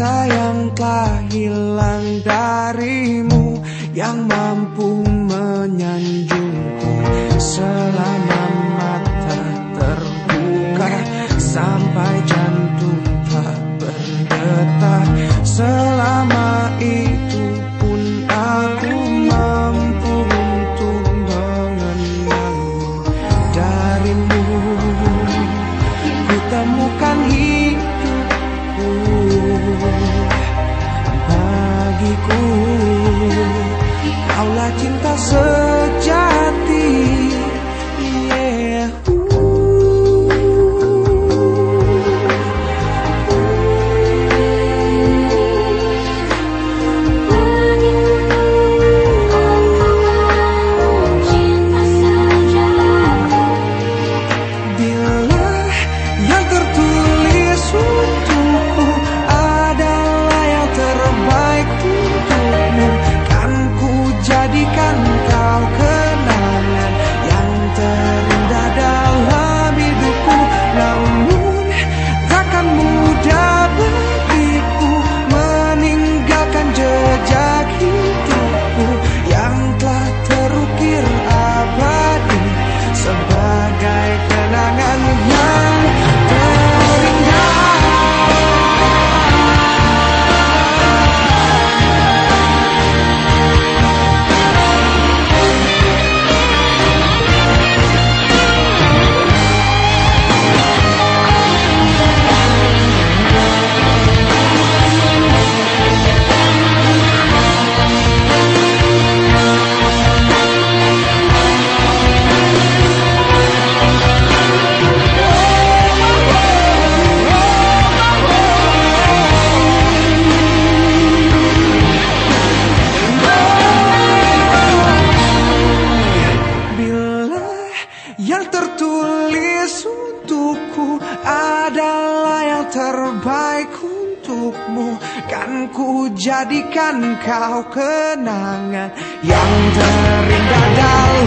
cinta yang telah hilang darimu Yang mampu menyanjungku selalu cinta se. Baik untukmu. Kan ku jadikan kau kenangan Yang terindah dalam